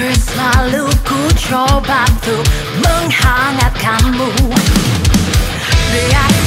Hampir selalu ku coba tuh menghangatkanmu. Biar